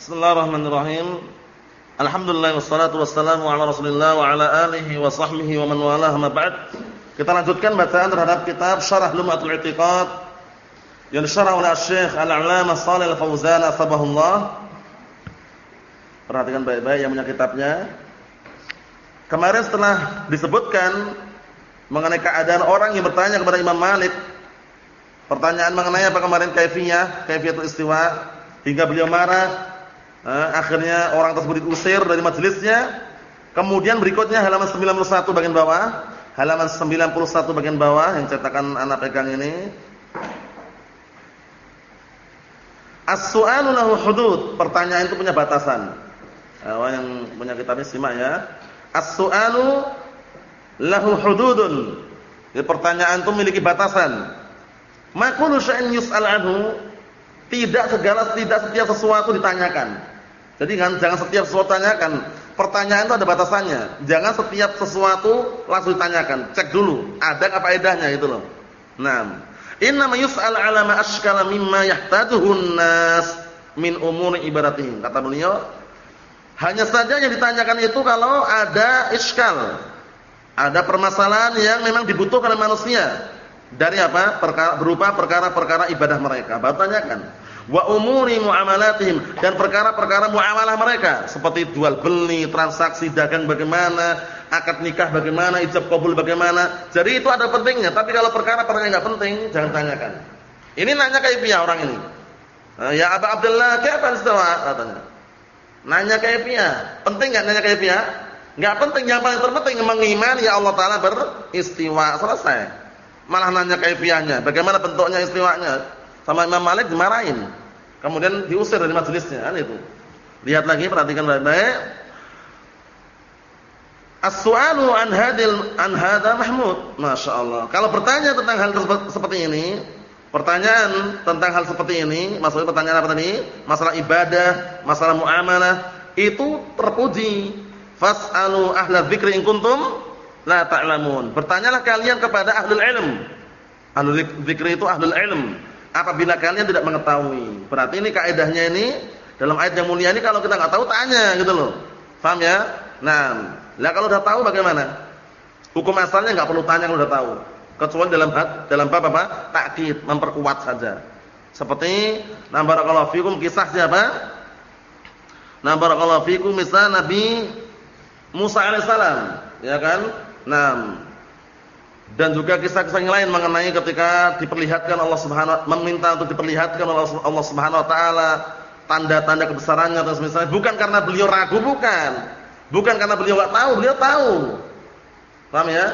Bismillahirrahmanirrahim. Alhamdulillah wassalatu wassalamu ala Rasulillah wa ala alihi wa sahbihi wa man walah ma ba'd. Kita lanjutkan bacaan terhadap kitab Syarah Lum'atul I'tiqad yang disyarah oleh Syekh Al-'Allamah Shalih Al-Fauzan asbahullah. Perhatikan baik-baik yang punya kitabnya. Kemarin setelah disebutkan mengenai keadaan orang yang bertanya kepada Imam Malik Pertanyaan mengenai apa kemarin kaifiyah, kaifiyatul istiwa hingga beliau marah. Eh, akhirnya orang tersebut diusir dari majelisnya. Kemudian berikutnya halaman 91 bagian bawah, halaman 91 bagian bawah yang cetakan anak pegang ini. As-su'alu lahu hudud. Pertanyaan itu punya batasan. Eh, yang punya kitabnya simak ya. As-su'alu lahu hududun. Jadi pertanyaan itu memiliki batasan. Makulu syai'in yus'al anhu, tidak segala tidak setiap sesuatu ditanyakan. Jadi kan jangan setiap sesuatu tanyakan. Pertanyaan itu ada batasannya. Jangan setiap sesuatu langsung ditanyakan. Cek dulu, ada apa faedahnya itu loh. Nah, inna yus'al 'ala ma ashkala mimma yahtajuhun nas min umuri ibaratihim. Kata beliau, hanya saja yang ditanyakan itu kalau ada iskal. Ada permasalahan yang memang dibutuhkan oleh manusia dari apa? Berupa perkara-perkara ibadah mereka. Baru tanyakan. Wa umuri muamalatihim dan perkara-perkara muamalah mereka seperti jual beli, transaksi dagang bagaimana, akad nikah bagaimana, ijab kabul bagaimana. Jadi itu ada pentingnya, tapi kalau perkara-perkara yang enggak penting jangan tanyakan. Ini nanya kaifiah orang ini. Eh, ya Abu Abdullah, kapan istawa? katanya. Nanya kaifiah. Penting enggak nanya kaifiah? Enggak penting, yang paling terpenting mengimani ya Allah taala beristiwa. Selesai malah nanya kaifiahnya, bagaimana bentuknya istiwanya. Sama Imam Malik dimarahin. Kemudian diusir dari majelisnya, kan itu. Lihat lagi, perhatikan baik-baik. As-su'alu an hadil an hadha mahmud. Masyaallah. Kalau bertanya tentang hal seperti ini, pertanyaan tentang hal seperti ini, maksudnya pertanyaan apa tadi? Masalah ibadah, masalah muamalah, itu terpuji. Fas'alu ahla dzikri in kuntum la ta'lamun. Bertanyalah kalian kepada ahlul ilm. Ahlul zikri itu ahlul ilm. Apabila kalian tidak mengetahui. Berarti ini kaidahnya ini dalam ayat yang mulia ini kalau kita enggak tahu tanya gitu loh. Paham ya? Nah, lah kalau udah tahu bagaimana? Hukum asalnya enggak perlu tanya kalau udah tahu. Kecuali dalam dalam bab apa? Takkid, memperkuat saja. Seperti na barakallahu fikum kisah siapa? Na barakallahu fikum misal Nabi Musa alaihissalam, ya kan? Nah, dan juga kisah-kisah yang lain mengenai ketika diperlihatkan Allah Subhanahu meminta untuk diperlihatkan oleh Allah Subhanahu wa taala tanda-tanda kebesarannya atau misalnya bukan karena beliau ragu bukan. Bukan karena beliau enggak tahu, beliau tahu. Paham ya?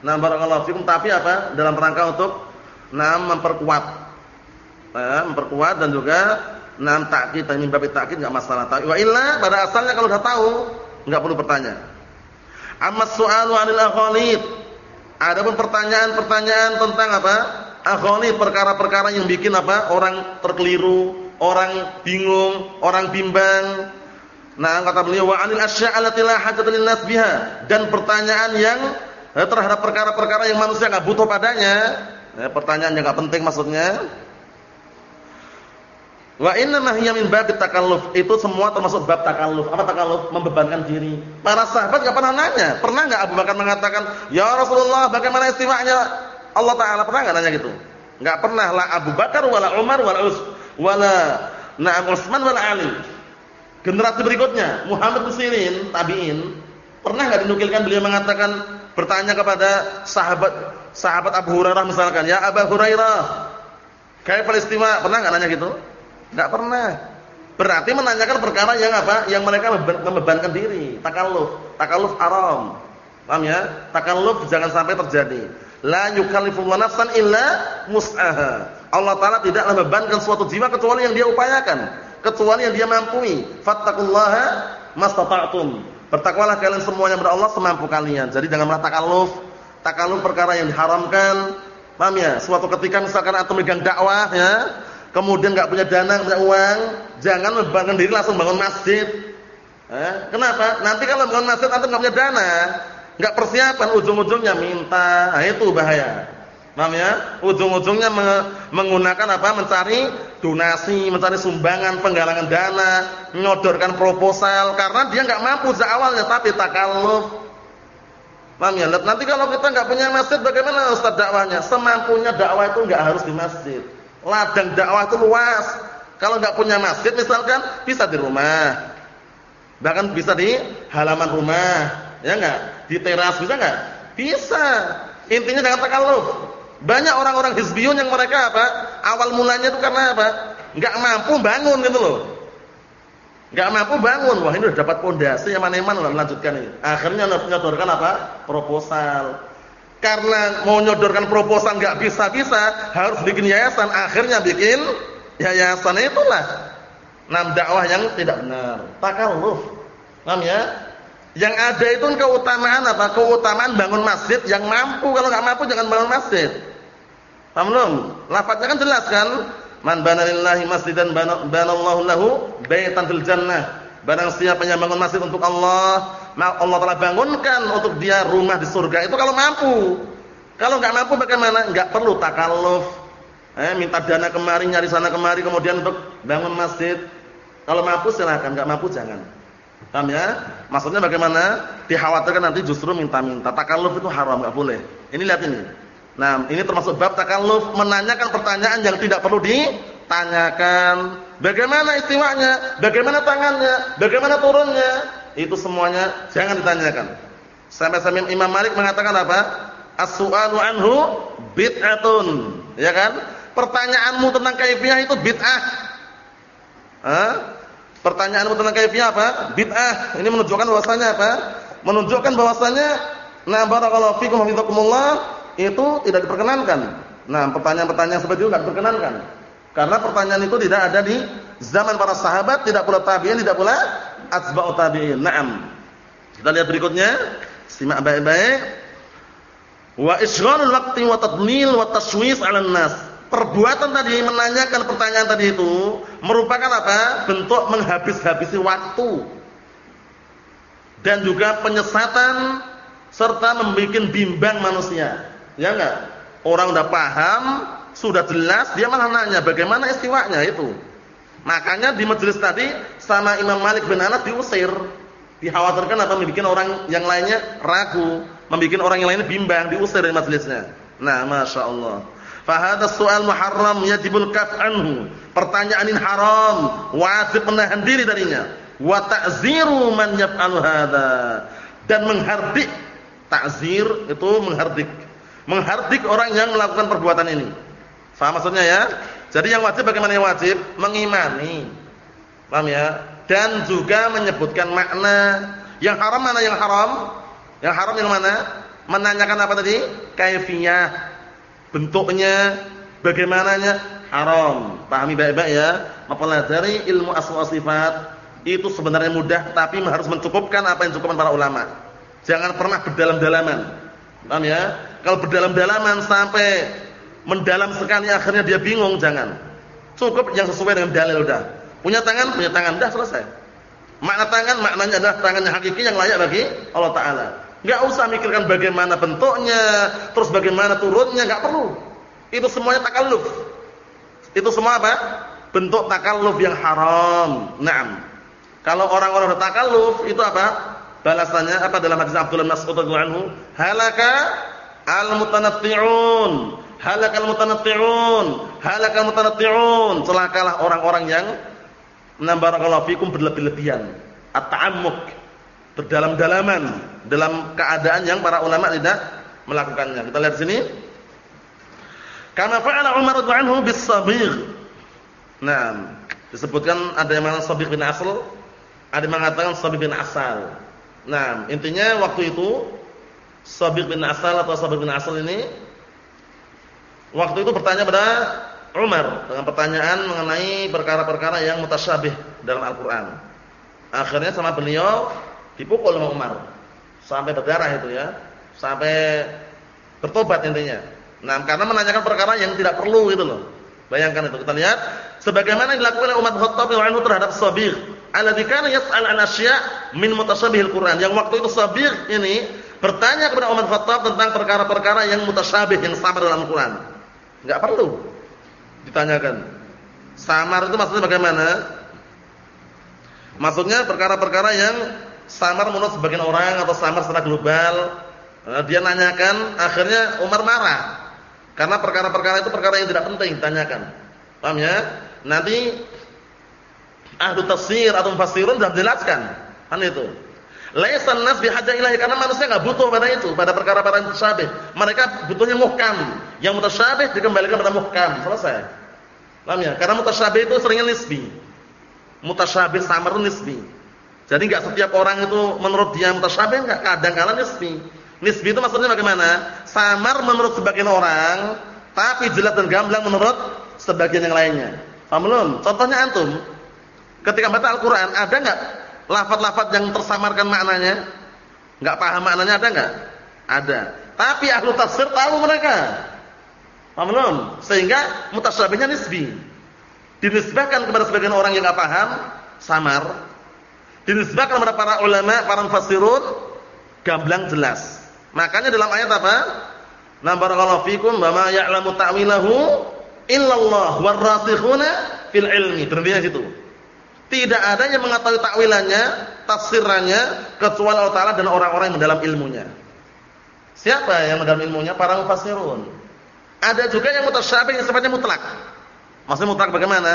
Nah, barakallahu fikum tapi apa? Dalam rangka untuk nah memperkuat. Ya, memperkuat dan juga nah takkid min bab takkid enggak masalah. Wa illa pada asalnya kalau sudah tahu enggak perlu bertanya. Amma su'alu 'anil aghalid. Adapun pertanyaan-pertanyaan tentang apa? Aghalid, perkara-perkara yang bikin apa? Orang terkeliru, orang bingung, orang bimbang. Nah, kata beliau wa 'anil asya' allati la hajata lin-nas biha dan pertanyaan yang eh, terhadap perkara-perkara yang manusia enggak butuh padanya. Eh, pertanyaan yang enggak penting maksudnya. Wa inna hiya min bab takalluf. Itu semua termasuk bab takalluf. Apa takalluf? Membebankan diri. Para sahabat enggak pernah nanya. Pernah enggak Abu Bakar mengatakan, "Ya Rasulullah, bagaimana istimanya Allah taala?" Pernah enggak nanya gitu? Enggak pernah lah Abu Bakar wala Umar wala Us wala Na'am Utsman wala Ali. Generasi berikutnya, Muhammad bin Sirin, tabi'in, pernah enggak dinukilkan beliau mengatakan bertanya kepada sahabat sahabat Abu Hurairah misalkan, "Ya Abu Hurairah, kayak Palestina?" Pernah enggak nanya gitu? Enggak pernah. Berarti menanyakan perkara yang apa? Yang mereka membebankan diri. Takalluf. Takalluf haram. Paham ya? Takalluf jangan sampai terjadi. La yukallifullahu nafsan illa mus'aha. Allah taala tidak membebankan suatu jiwa kecuali yang dia upayakan, kecuali yang dia mampu. Fattaqullaha mastata'tum. Bertakwalah kalian semuanya kepada Allah semampu kalian. Jadi jangan merasa takalluf. Takalluf perkara yang diharamkan. Paham ya? Suatu ketika misalkan atau megang dakwah ya, kemudian nggak punya dana, nggak uang, jangan membangun diri langsung bangun masjid. Eh, kenapa? Nanti kalau bangun masjid antum nggak punya dana, nggak persiapan, ujung-ujungnya minta, nah itu bahaya. Paham ya? Ujung-ujungnya menggunakan apa? Mencari donasi, mencari sumbangan, penggalangan dana, nyodorkan proposal karena dia nggak mampu sejak awalnya tapi takalluf. Paham ya? Nanti kalau kita nggak punya masjid bagaimana Ustaz dakwahnya? Semampunya dakwah itu nggak harus di masjid. Ladang dakwah itu luas. Kalau nggak punya masjid misalkan bisa di rumah. Bahkan bisa di halaman rumah, ya enggak? Di teras bisa enggak? Bisa. Intinya jangan takalluf. Banyak orang-orang hizbiyun yang mereka apa? Awal mulanya itu karena apa? Enggak mampu bangun gitu loh. Enggak mampu bangun. Wah, ini udah dapat pondasi yang mana-mana lanjutkan ini. Akhirnya nyodorkan apa? Proposal. Karena mau nyodorkan proposal enggak bisa-bisa, harus bikin yayasan. Akhirnya bikin yayasan itulah. Nam dakwah yang tidak benar. Takalluf. Paham ya? Yang ada itu keutamaan apa? Keutamaan bangun masjid yang mampu. Kalau enggak mampu jangan bangun masjid. Paham belum? Lafaznya kan jelas kan? Man bana lillahi masjidan banallahu lahu baitan fil jannah. Barang siapa yang bangun masjid untuk Allah, Allah telah bangunkan untuk dia rumah di surga. Itu kalau mampu. Kalau enggak mampu bagaimana? Enggak perlu takalluf. Eh, minta dana kemari, nyari sana kemari kemudian untuk bangun masjid. Kalau mampu silakan, enggak mampu jangan. Paham ya? Maksudnya bagaimana? Dikhawatirkan nanti justru minta-minta. Takalluf itu haram, enggak boleh. Ini lihat ini. Nah, ini termasuk bab takalluf menanyakan pertanyaan yang tidak perlu ditanyakan. Bagaimana istiwanya? Bagaimana tangannya? Bagaimana turunnya? Itu semuanya jangan ditanyakan. Sampai-sampai Imam Malik mengatakan apa? As-su'alu anhu bid'atun. Ya kan? Pertanyaanmu tentang kaifiyah itu bid'ah. Hah? Pertanyaanmu tentang kaifiyah apa? Bid'ah. Ini menunjukkan bahwasanya apa? Menunjukkan bahwasanya na barakallahu fikum wa itu tidak diperkenankan. Nah, pertanyaan-pertanyaan seperti itu tidak diperkenankan. Karena pertanyaan itu tidak ada di zaman para sahabat, tidak pula tabi'in, tidak pula atba'ut tabi'in. Naam. Kita lihat berikutnya. Simak baik-baik. Wa isghalul waqti wa tadlil wa tashwis 'alan nas. Perbuatan tadi menanyakan pertanyaan tadi itu merupakan apa? Bentuk menghabis-habisi waktu. Dan juga penyesatan serta membuat bimbang manusia. Ya enggak? Orang udah paham, sudah jelas, dia malah nanya bagaimana istiwanya itu. Makanya di majelis tadi sama Imam Malik bin Anas diusir. Dikhawatirkan atau membuat orang yang lainnya ragu, membuat orang yang lainnya bimbang, diusir dari majelisnya. Nah, Masya Allah. Fahada soal muharram yajibul kaf anhu. Pertanyaan ini haram, wajib menahan diri darinya. Wa ta'ziru man yaf'alu. Dan menghardik. Ta'zir itu menghardik menghardik orang yang melakukan perbuatan ini. Faham maksudnya ya? Jadi yang wajib bagaimana yang wajib? Mengimani. Paham ya? Dan juga menyebutkan makna. Yang haram mana yang haram? Yang haram yang mana? Menanyakan apa tadi? Kaifiyah. Bentuknya, bagaimananya? Haram. Pahami baik-baik ya. Mempelajari ilmu asma sifat itu sebenarnya mudah tapi harus mencukupkan apa yang cukupkan para ulama. Jangan pernah berdalam-dalaman. Paham ya? Kalau berdalam-dalaman sampai mendalam sekali akhirnya dia bingung, jangan. Cukup yang sesuai dengan dalil udah. Punya tangan, punya tangan, dah selesai. Makna tangan maknanya adalah tangan yang hakiki yang layak bagi Allah taala. Enggak usah mikirkan bagaimana bentuknya, terus bagaimana turunnya, enggak perlu. Itu semuanya takalluf. Itu semua apa? Bentuk takalluf yang haram. Naam. Kalau orang-orang bertakalluf itu apa? Balasannya apa dalam hadis Abdullah bin Mas'ud radhiyallahu anhu? Halaka Al-mutanatti'un, halakal mutanatti'un, halakal mutanatti'un. Celakalah orang-orang yang nambarakallahu fikum berlebih-lebihan. At-ta'ammuk, berdalam-dalaman dalam keadaan yang para ulama tidak melakukannya. Kita lihat sini. Karena fa'ala Umar radhiyallahu anhu bis-sabigh. Nah, disebutkan ada yang mengatakan sabigh bin asal, ada yang mengatakan sabigh bin asal. Nah, intinya waktu itu Sabir bin Asal atau Sabir bin Asal ini waktu itu bertanya pada Umar dengan pertanyaan mengenai perkara-perkara yang mutasyabih dalam Al-Qur'an. Akhirnya sama beliau dipukul sama Umar sampai berdarah itu ya, sampai bertobat intinya. Nah, karena menanyakan perkara yang tidak perlu gitu loh. Bayangkan itu. Kita lihat sebagaimana dilakukan oleh Umar Khattab radhiyallahu terhadap Sabir, alladzi kana yas'al an asya' min mutasyabihil Qur'an. Yang waktu itu Sabir ini bertanya kepada Umar Khattab tentang perkara-perkara yang mutasyabih yang sama dalam Al-Qur'an. Enggak perlu ditanyakan. Samar itu maksudnya bagaimana? Maksudnya perkara-perkara yang samar menurut sebagian orang atau samar secara global. Eh, dia nanyakan, akhirnya Umar marah. Karena perkara-perkara itu perkara yang tidak penting ditanyakan. Paham ya? Nanti ahlu tafsir atau mufassirun sudah jelaskan. Kan itu. Laisan nas bihajja ilahi karena manusia enggak butuh pada itu, pada perkara-perkara mutasabih. Mereka butuhnya muhkam. Yang mutasabih dikembalikan pada muhkam. Selesai. Paham ya? Karena mutasabih itu seringnya nisbi. Mutasabih samar nisbi. Jadi enggak setiap orang itu menurut dia mutasabih enggak, kadang kala nisbi. Nisbi itu maksudnya bagaimana? Samar menurut sebagian orang, tapi jelas dan gamblang menurut sebagian yang lainnya. Paham belum? Contohnya antum ketika baca Al-Qur'an ada enggak lafaz-lafaz yang tersamarkan maknanya? Enggak paham maknanya ada enggak? Ada. Tapi ahlu tafsir tahu mereka. Paham belum? Sehingga mutasyabihnya nisbi. Dinisbahkan kepada sebagian orang yang enggak paham, samar. Dinisbahkan kepada para ulama, para mufassirun, gamblang jelas. Makanya dalam ayat apa? Na barakallahu fikum wa ya'lamu ta'wilahu illallah warasikhuna fil ilmi. Berhentinya situ. Tidak ada yang mengetahui takwilannya, tafsirannya kecuali Allah Taala dan orang-orang yang mendalam ilmunya. Siapa yang mendalam ilmunya? Para mufassirun. Ada juga yang mutasyabih yang sifatnya mutlak. Maksudnya mutlak bagaimana?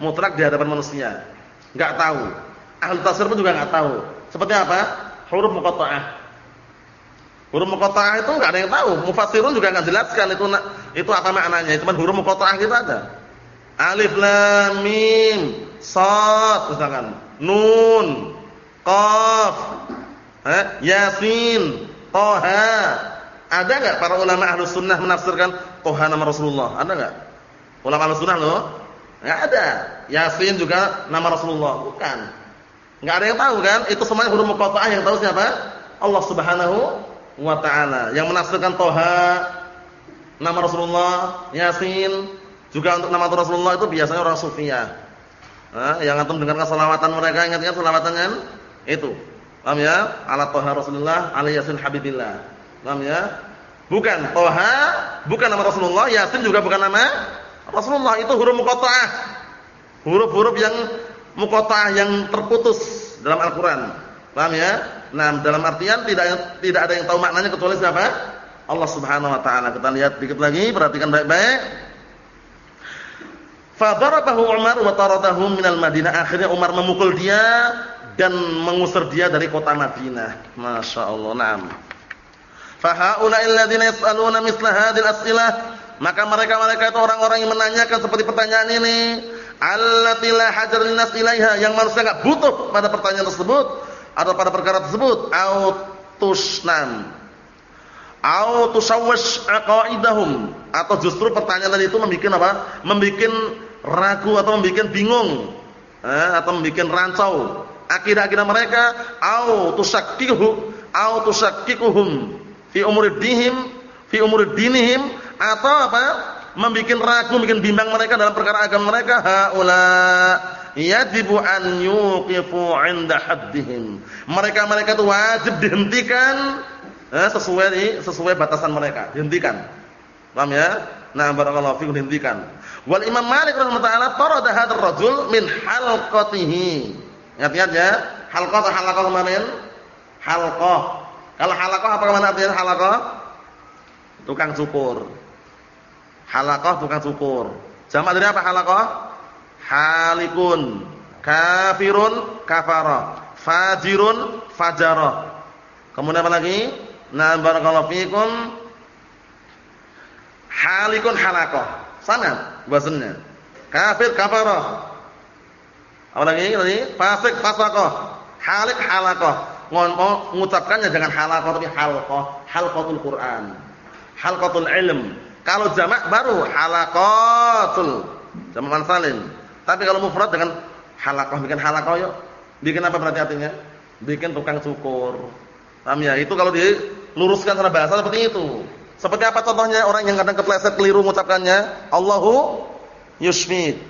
Mutlak di hadapan manusia. Enggak tahu. Ahli tafsir pun juga enggak tahu. Seperti apa? Huruf muqatta'ah. Huruf muqatta'ah itu enggak ada yang tahu. Mufassirun juga enggak jelaskan itu itu apa maknanya. Cuma huruf muqatta'ah gitu aja. Alif lam mim Sad misalkan, Nun, Qaf, eh, Yasin, Toha. Ada enggak para ulama ahlu sunnah menafsirkan Toha nama Rasulullah? Ada enggak? Ulama ahlu sunnah loh? Enggak ada. Yasin juga nama Rasulullah? Bukan. Enggak ada yang tahu kan? Itu semuanya huruf muqatta'ah yang tahu siapa? Allah Subhanahu wa taala. Yang menafsirkan Toha nama Rasulullah, Yasin juga untuk nama Rasulullah itu biasanya orang sufiyah. Nah, yang antum dengarkan selawatan mereka ingat-ingat selawatannya itu. Paham ya? Ala Toha Rasulullah, ala Yasin Habibillah. Paham ya? Bukan Toha, bukan nama Rasulullah, Yasin juga bukan nama Rasulullah. Itu huruf muqatta'ah. Huruf-huruf yang muqatta'ah yang terputus dalam Al-Qur'an. Paham ya? Nah, dalam artian tidak tidak ada yang tahu maknanya kecuali siapa? Allah Subhanahu wa taala. Kita lihat dikit lagi, perhatikan baik-baik. Fadarabahu Umar wa taradahu minal Madinah. Akhirnya Umar memukul dia dan mengusir dia dari kota Madinah. Masya Allah. Naam. Fahaula'il ladzina yas'aluna misla hadhil as'ilah. Maka mereka-mereka itu orang-orang yang menanyakan seperti pertanyaan ini. Allati la hajar linas ilaiha. Yang manusia enggak butuh pada pertanyaan tersebut atau pada perkara tersebut. Autusnam. Au tusawwish aqaidahum atau justru pertanyaan itu membuat apa? Membuat ragu atau membuat bingung eh, atau membuat rancau akidah-akidah mereka au tusakkihu au tusakkikuhum fi umuridihim fi umuridinihim atau apa? Membuat ragu membuat bimbang mereka dalam perkara agama mereka haula yajibu an yuqifu 'inda haddihim. Mereka-mereka itu wajib dihentikan eh, sesuai sesuai batasan mereka dihentikan. Paham ya? Nah barakallahu fikum dihentikan Wal Imam Malik rahimahullah taala tarada hadzal rajul min halqatihi. Ingat-ingat ya, halqah halaqah kemarin? Halqah. Kalau halaqah apa ke mana artinya halaqah? Tukang cukur. Halaqah tukang cukur. Jamak dari apa halaqah? Halikun, kafirun, kafara, fajirun, fajara. Kemudian apa lagi? Nah barakallahu fikum halikun halaqah. Sana wazannya. Kafir kafarah. Apa lagi tadi? Fasik fasaqah. Halik. Ngomong mengucapkannya jangan halaqah tapi halqah. Halqatul Quran. Halqatul ilm. Kalau jamak baru halaqatul. Jamak mansalin. Tapi kalau mufrad dengan halaqah bikin halaqah yuk. Bikin apa berarti artinya? Bikin tukang cukur. Paham ya? Itu kalau diluruskan secara bahasa seperti itu. Seperti apa contohnya orang yang kadang kepleset keliru mengucapkannya? Allahu yusfik.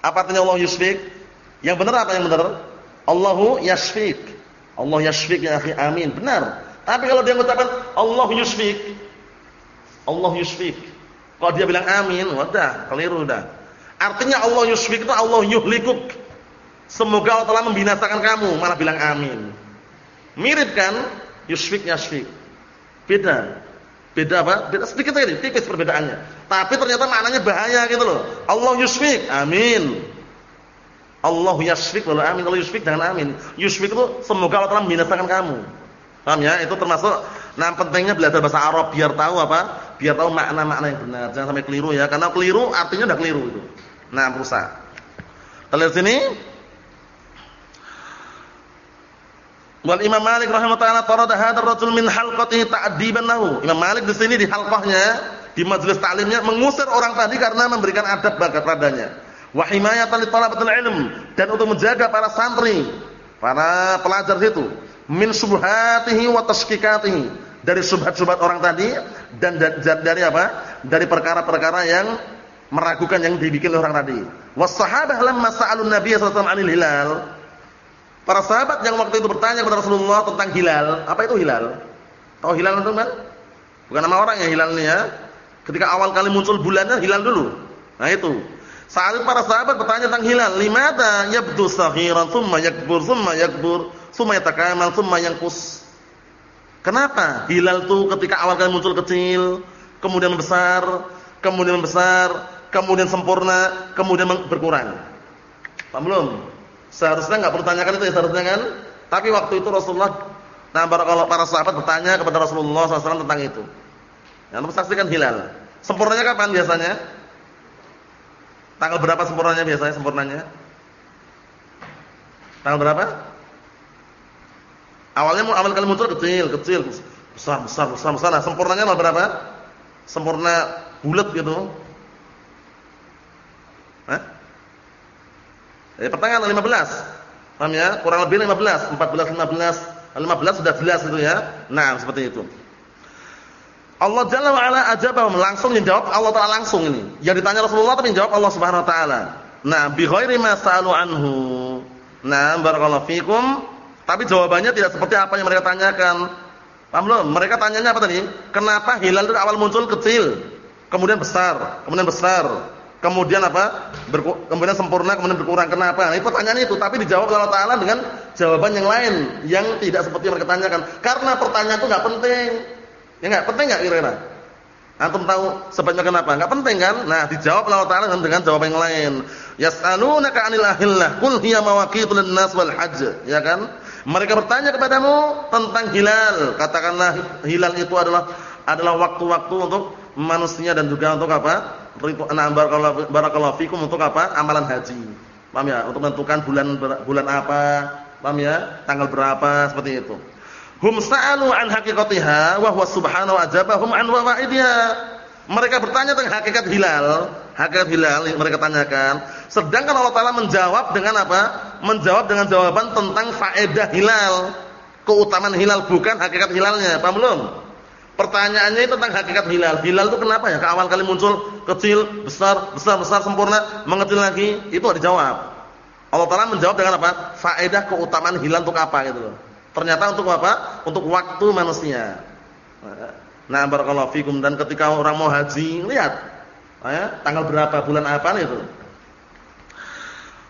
Apa artinya Allah yusfik? Yang benar apa yang benar? Allahu yasfik. Allah yasfik ya akhi, amin. Benar. Tapi kalau dia mengucapkan Allah yusfik. Allah yusfik. Kalau dia bilang amin, wadah, keliru dah. Artinya Allah yusfik itu Allah yuhlikuk. Semoga Allah telah membinasakan kamu, malah bilang amin. Mirip kan? Yusfik yasfik. Beda. Beda apa? Beda sedikit saja, tipis perbedaannya. Tapi ternyata maknanya bahaya gitu loh. Allah yusfik, amin. Allah yasfik lalu amin. Kalau yusfik jangan amin. Yusfik itu semoga Allah telah membinasakan kamu. Paham ya? Itu termasuk nah pentingnya belajar bahasa Arab biar tahu apa? Biar tahu makna-makna yang benar. Jangan sampai keliru ya. Karena keliru artinya udah keliru itu. Nah, rusak. Kita lihat sini. Wal Imam Malik rahimahullah tarada hadzal rajul min halqatihi ta'diban lahu. Imam Malik di sini di halqahnya, di majelis taklimnya mengusir orang tadi karena memberikan adab bakat padanya. Wa himayatan li talabatil ilm dan untuk menjaga para santri, para pelajar itu min subhatihi wa tashkikatihi dari subhat-subhat orang tadi dan dari apa? Dari perkara-perkara yang meragukan yang dibikin orang tadi. Was sahabah lamma sa'alun Nabi sallallahu alaihi wasallam 'anil hilal Para sahabat yang waktu itu bertanya kepada Rasulullah tentang hilal, apa itu hilal? Tahu hilal itu kan? Bukan nama orang ya hilal ini ya. Ketika awal kali muncul bulannya hilal dulu. Nah itu. Saat itu para sahabat bertanya tentang hilal, limata yabdu saghiran thumma yakbur thumma yakbur thumma yatakamal thumma yanqus. Kenapa hilal itu ketika awal kali muncul kecil, kemudian besar, kemudian besar, kemudian sempurna, kemudian berkurang? Paham belum? Seharusnya enggak perlu tanyakan itu ya seharusnya kan? Tapi waktu itu Rasulullah nah kalau para sahabat bertanya kepada Rasulullah SAW tentang itu. Yang saksikan hilal. Sempurnanya kapan biasanya? Tanggal berapa sempurnanya biasanya sempurnanya? Tanggal berapa? Awalnya awal kali muncul kecil, kecil, besar, besar, besar, besar. Nah, sempurnanya tanggal berapa? Sempurna bulat gitu. Hah? Eh, pertengahan 15. Paham ya? Kurang lebih 15, 14, 15. 15 sudah jelas itu ya. Nah, seperti itu. Allah Jalla wa ala ajabahum langsung menjawab Allah Taala langsung ini. Yang ditanya Rasulullah tapi menjawab Allah Subhanahu wa taala. Nah, bi ghairi ma sa'alu anhu. Nah, barakallahu fikum. Tapi jawabannya tidak seperti apa yang mereka tanyakan. Paham belum? Mereka tanyanya apa tadi? Kenapa hilal itu awal muncul kecil, kemudian besar, kemudian besar, Kemudian apa? Berku, kemudian sempurna, kemudian berkurang. Kenapa? Nah, pertanyaan itu, tapi dijawab Allah Taala dengan jawaban yang lain yang tidak seperti yang mereka tanyakan. Karena pertanyaan itu nggak penting. Ya nggak penting nggak kira-kira? Antum tahu sebabnya kenapa? Nggak penting kan? Nah, dijawab Allah Taala dengan, dengan jawaban yang lain. Yas'alunaka 'anil ahillah, qul hiya mawaqitul nas wal hajj, ya kan? Mereka bertanya kepadamu tentang hilal. Katakanlah hilal itu adalah adalah waktu-waktu untuk manusia dan juga untuk apa? Nah, barakallahu fikum untuk apa? Amalan haji. Paham ya? Untuk menentukan bulan bulan apa? Paham ya? Tanggal berapa seperti itu. Hum sa'alu an haqiqatiha wa huwa subhanahu ajabahum an wa'idha. Mereka bertanya tentang hakikat hilal, hakikat hilal mereka tanyakan. Sedangkan Allah Taala menjawab dengan apa? Menjawab dengan jawaban tentang faedah hilal, keutamaan hilal bukan hakikat hilalnya. Paham belum? Pertanyaannya itu tentang hakikat hilal. Hilal itu kenapa ya? Ke awal kali muncul kecil, besar, besar, besar, sempurna, mengecil lagi. Itu ada dijawab. Allah Taala menjawab dengan apa? Faedah keutamaan hilal untuk apa gitu loh. Ternyata untuk apa? Untuk waktu manusia. Nah, barakallahu fikum dan ketika orang mau haji, lihat ya, tanggal berapa, bulan apa itu.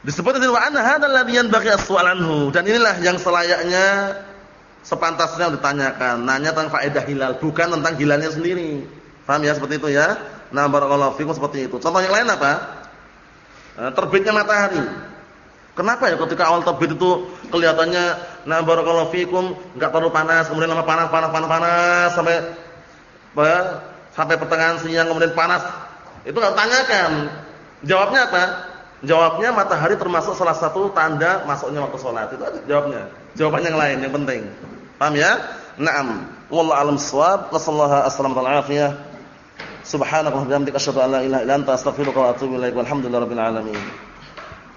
Disebut wa anna hadzal ladzi yanbaghi anhu dan inilah yang selayaknya sepantasnya ditanyakan, nanya tentang faedah hilal, bukan tentang hilalnya sendiri. Paham ya seperti itu ya? Nah, barakallahu fikum seperti itu. Contoh yang lain apa? Eh, terbitnya matahari. Kenapa ya ketika awal terbit itu kelihatannya nah barakallahu fikum enggak terlalu panas, kemudian lama panas, panas, panas, panas sampai apa? Ya, sampai pertengahan siang kemudian panas. Itu enggak tanyakan. Jawabnya apa? Jawabnya matahari termasuk salah satu tanda masuknya waktu sholat. Itu jawabnya. Jawaban yang lain yang penting. Paham ya? Naam. Wallahu a'lam bissawab. Wassallallahu alaihi Subhanakallahumma wa bihamdika asyhadu an la ilaha illa anta astaghfiruka wa atubu ilaik. Walhamdulillahirabbil alamin.